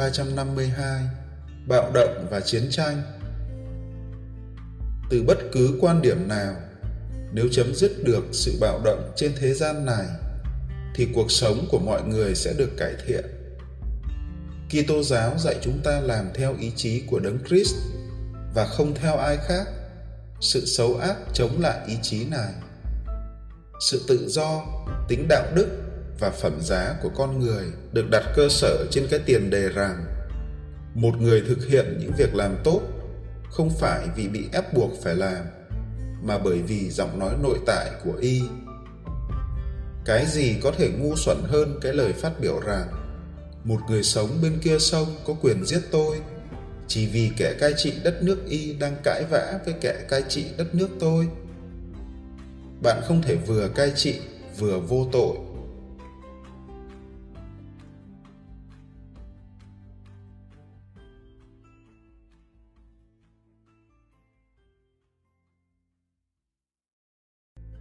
352 Bạo động và chiến tranh Từ bất cứ quan điểm nào, nếu chấm dứt được sự bạo động trên thế gian này, thì cuộc sống của mọi người sẽ được cải thiện. Kitô giáo dạy chúng ta làm theo ý chí của Đấng Christ và không theo ai khác. Sự xấu ác chống lại ý chí này. Sự tự do, tính đạo đức và phẩm giá của con người được đặt cơ sở trên cái tiền đề rằng một người thực hiện những việc làm tốt không phải vì bị ép buộc phải làm, mà bởi vì giọng nói nội tại của y. Cái gì có thể ngu xuẩn hơn cái lời phát biểu rằng, một người sống bên kia sông có quyền giết tôi, chỉ vì kẻ cai trị đất nước y đang cãi vã với kẻ cai trị đất nước tôi bạn không thể vừa cai trị, vừa vô tội.